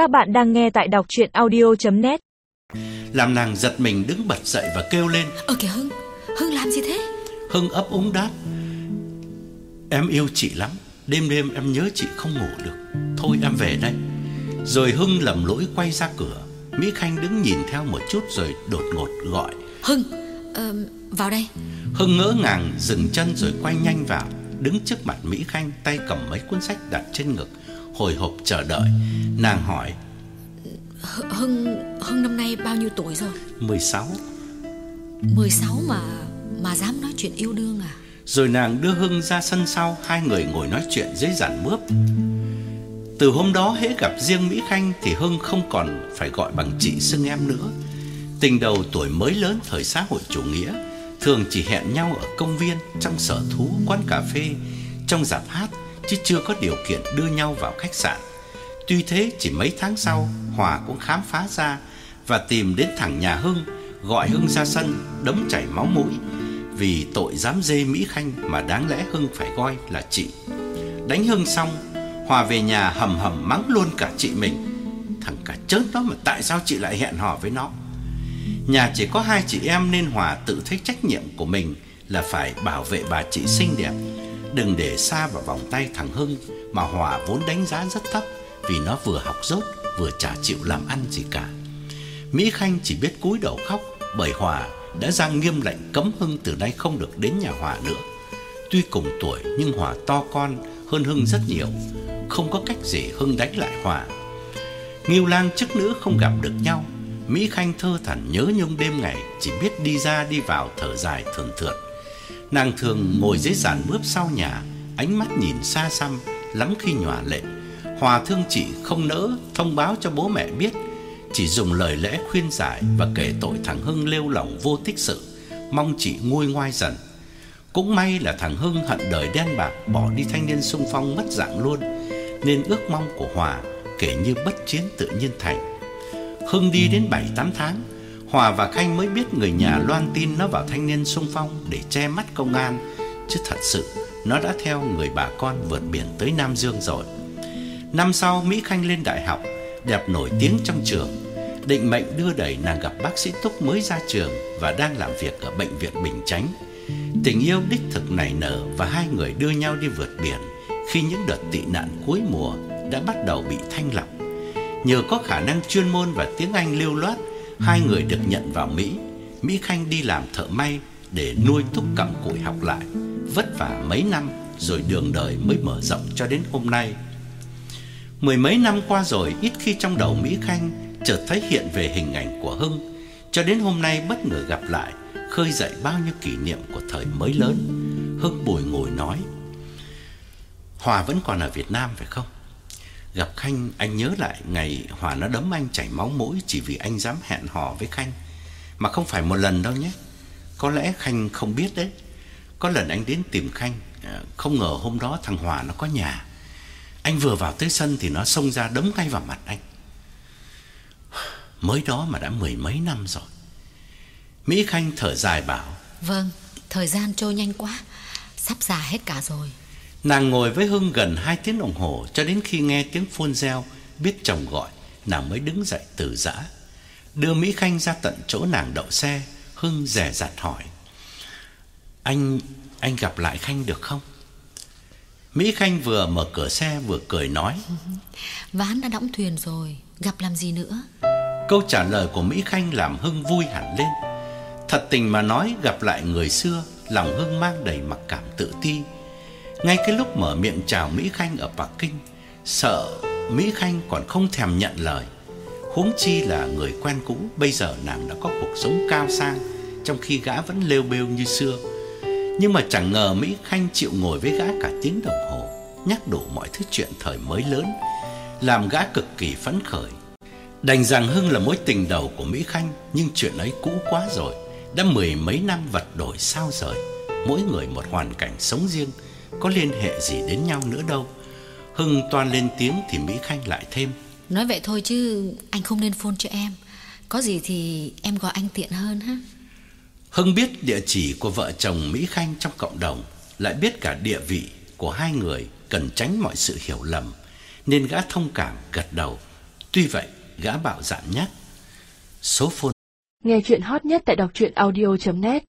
Các bạn đang nghe tại đọc chuyện audio.net Làm nàng giật mình đứng bật dậy và kêu lên. Ờ kìa Hưng Hưng làm gì thế? Hưng ấp úng đáp. Em yêu chị lắm Đêm đêm em nhớ chị không ngủ được. Thôi em về đây. Rồi Hưng lầm lỗi quay ra cửa. Mỹ Khanh đứng nhìn theo một chút rồi đột ngột gọi. Hưng ờ, Vào đây. Hưng ngỡ ngàng dừng chân rồi quay nhanh vào. Đứng trước mặt Mỹ Khanh tay cầm mấy cuốn sách đặt trên ngực Hồi hộp chờ đợi. Nàng hỏi H- Hưng Hưng năm nay bao nhiêu tuổi rồi? 16 16 mà Mà dám nói chuyện yêu đương à? Rồi nàng đưa Hưng ra sân sau Hai người ngồi nói chuyện dưới giàn mướp. Từ hôm đó hễ gặp riêng Mỹ Khanh Thì Hưng không còn phải gọi bằng chị xưng em nữa. Tình đầu tuổi mới lớn thời xã hội chủ nghĩa Thường chỉ hẹn nhau ở công viên Trong sở thú, quán cà phê Trong dạp hát Chứ chưa có điều kiện đưa nhau vào khách sạn. Tuy thế, chỉ mấy tháng sau, Hòa cũng khám phá ra Và tìm đến thẳng nhà Hưng, Gọi Hưng ra sân, Đấm chảy máu mũi. Vì tội dám dê Mỹ Khanh Mà đáng lẽ Hưng phải coi là chị. Đánh Hưng xong, Hòa về nhà hầm hầm mắng luôn cả chị mình. Thằng cả chớn đó mà tại sao chị lại hẹn hò với nó? Nhà chỉ có hai chị em nên Hòa tự thấy trách nhiệm của mình Là phải bảo vệ bà chị xinh đẹp. Đừng để xa vào vòng tay thằng Hưng Mà Hòa vốn đánh giá rất thấp Vì nó vừa học dốt, Vừa chả chịu làm ăn gì cả. Mỹ Khanh chỉ biết cúi đầu khóc Bởi Hòa đã ra nghiêm lệnh cấm Hưng từ nay không được đến nhà Hòa nữa. Tuy cùng tuổi nhưng Hòa to con hơn Hưng rất nhiều, Không có cách gì Hưng đánh lại Hòa. Nghiêu lang chức nữ không gặp được nhau, Mỹ Khanh thơ thẩn nhớ nhung đêm ngày, Chỉ biết đi ra đi vào thở dài thường thượt. Nàng thường ngồi dưới giàn mướp sau nhà, Ánh mắt nhìn xa xăm, Lắm khi nhòa lệ. Hòa thương chị không nỡ thông báo cho bố mẹ biết, Chỉ dùng lời lẽ khuyên giải Và kể tội thằng Hưng lêu lỏng vô tích sự, Mong chị nguôi ngoai dần. Cũng may là thằng Hưng hận đời đen bạc Bỏ đi thanh niên sung phong mất dạng luôn, Nên ước mong của Hòa Kể như bất chiến tự nhiên thành. Hưng đi đến 7-8 tháng Hòa và Khanh mới biết người nhà loan tin nó vào thanh niên sung phong để che mắt công an, chứ thật sự nó đã theo người bà con vượt biển tới Nam Dương rồi. Năm sau Mỹ Khanh lên đại học, đẹp nổi tiếng trong trường. Định mệnh đưa đẩy nàng gặp bác sĩ Túc mới ra trường và đang làm việc ở bệnh viện Bình Chánh. Tình yêu đích thực nảy nở và hai người đưa nhau đi vượt biển khi những đợt tị nạn cuối mùa đã bắt đầu bị thanh lọc. Nhờ có khả năng chuyên môn và tiếng Anh lưu loát, hai người được nhận vào Mỹ. Mỹ Khanh đi làm thợ may để nuôi thúc cặm cụi học lại. Vất vả mấy năm rồi đường đời mới mở rộng cho đến hôm nay. Mười mấy năm qua rồi, ít khi trong đầu Mỹ Khanh chợt thấy hiện về hình ảnh của Hưng, cho đến hôm nay bất ngờ gặp lại, khơi dậy bao nhiêu kỷ niệm của thời mới lớn. Hưng bồi ngồi nói: "Hòa vẫn còn ở Việt Nam phải không?" Gặp Khanh anh nhớ lại ngày Hòa nó đấm anh chảy máu mũi chỉ vì anh dám hẹn hò với Khanh. Mà không phải một lần đâu nhé. Có lẽ Khanh không biết đấy. Có lần anh đến tìm Khanh, à, không ngờ hôm đó thằng Hòa nó có nhà. Anh vừa vào tới sân thì nó xông ra đấm ngay vào mặt anh. Mới đó mà đã mười mấy năm rồi. Mỹ Khanh thở dài bảo: Vâng Thời gian trôi nhanh quá Sắp già hết cả rồi Nàng ngồi với Hưng gần 2 tiếng đồng hồ cho đến khi nghe tiếng phone reo, biết chồng gọi, nàng mới đứng dậy từ giã. Đưa Mỹ Khanh ra tận chỗ nàng đậu xe, Hưng dè dặt hỏi: "Anh anh gặp lại Khanh được không?" Mỹ Khanh vừa mở cửa xe vừa cười nói: Ván đã đóng thuyền rồi Gặp làm gì nữa Câu trả lời của Mỹ Khanh làm Hưng vui hẳn lên. Thật tình mà nói gặp lại người xưa, lòng Hưng mang đầy mặc cảm tự ti. Ngay cái lúc mở miệng chào Mỹ Khanh ở Bắc Kinh, sợ Mỹ Khanh còn không thèm nhận lời. Huống chi là người quen cũ, bây giờ nàng đã có cuộc sống cao sang, trong khi gã vẫn lêu bêu như xưa. Nhưng mà chẳng ngờ Mỹ Khanh chịu ngồi với gã cả tiếng đồng hồ, nhắc đủ mọi thứ chuyện thời mới lớn, làm gã cực kỳ phấn khởi. Đành rằng Hưng là mối tình đầu của Mỹ Khanh, nhưng chuyện ấy cũ quá rồi, đã mười mấy năm vật đổi sao rời, mỗi người một hoàn cảnh sống riêng, có liên hệ gì đến nhau nữa đâu. Hưng toan lên tiếng thì Mỹ Khanh lại thêm. Nói vậy thôi chứ Anh không nên phone cho em Có gì thì em gọi anh tiện hơn ha Hưng biết địa chỉ của vợ chồng Mỹ Khanh trong cộng đồng, lại biết cả địa vị của hai người cần tránh mọi sự hiểu lầm, nên gã thông cảm gật đầu. Tuy vậy, gã bạo dạn nhắc. Số phone Nghe chuyện hot nhất tại đọc truyện audio.net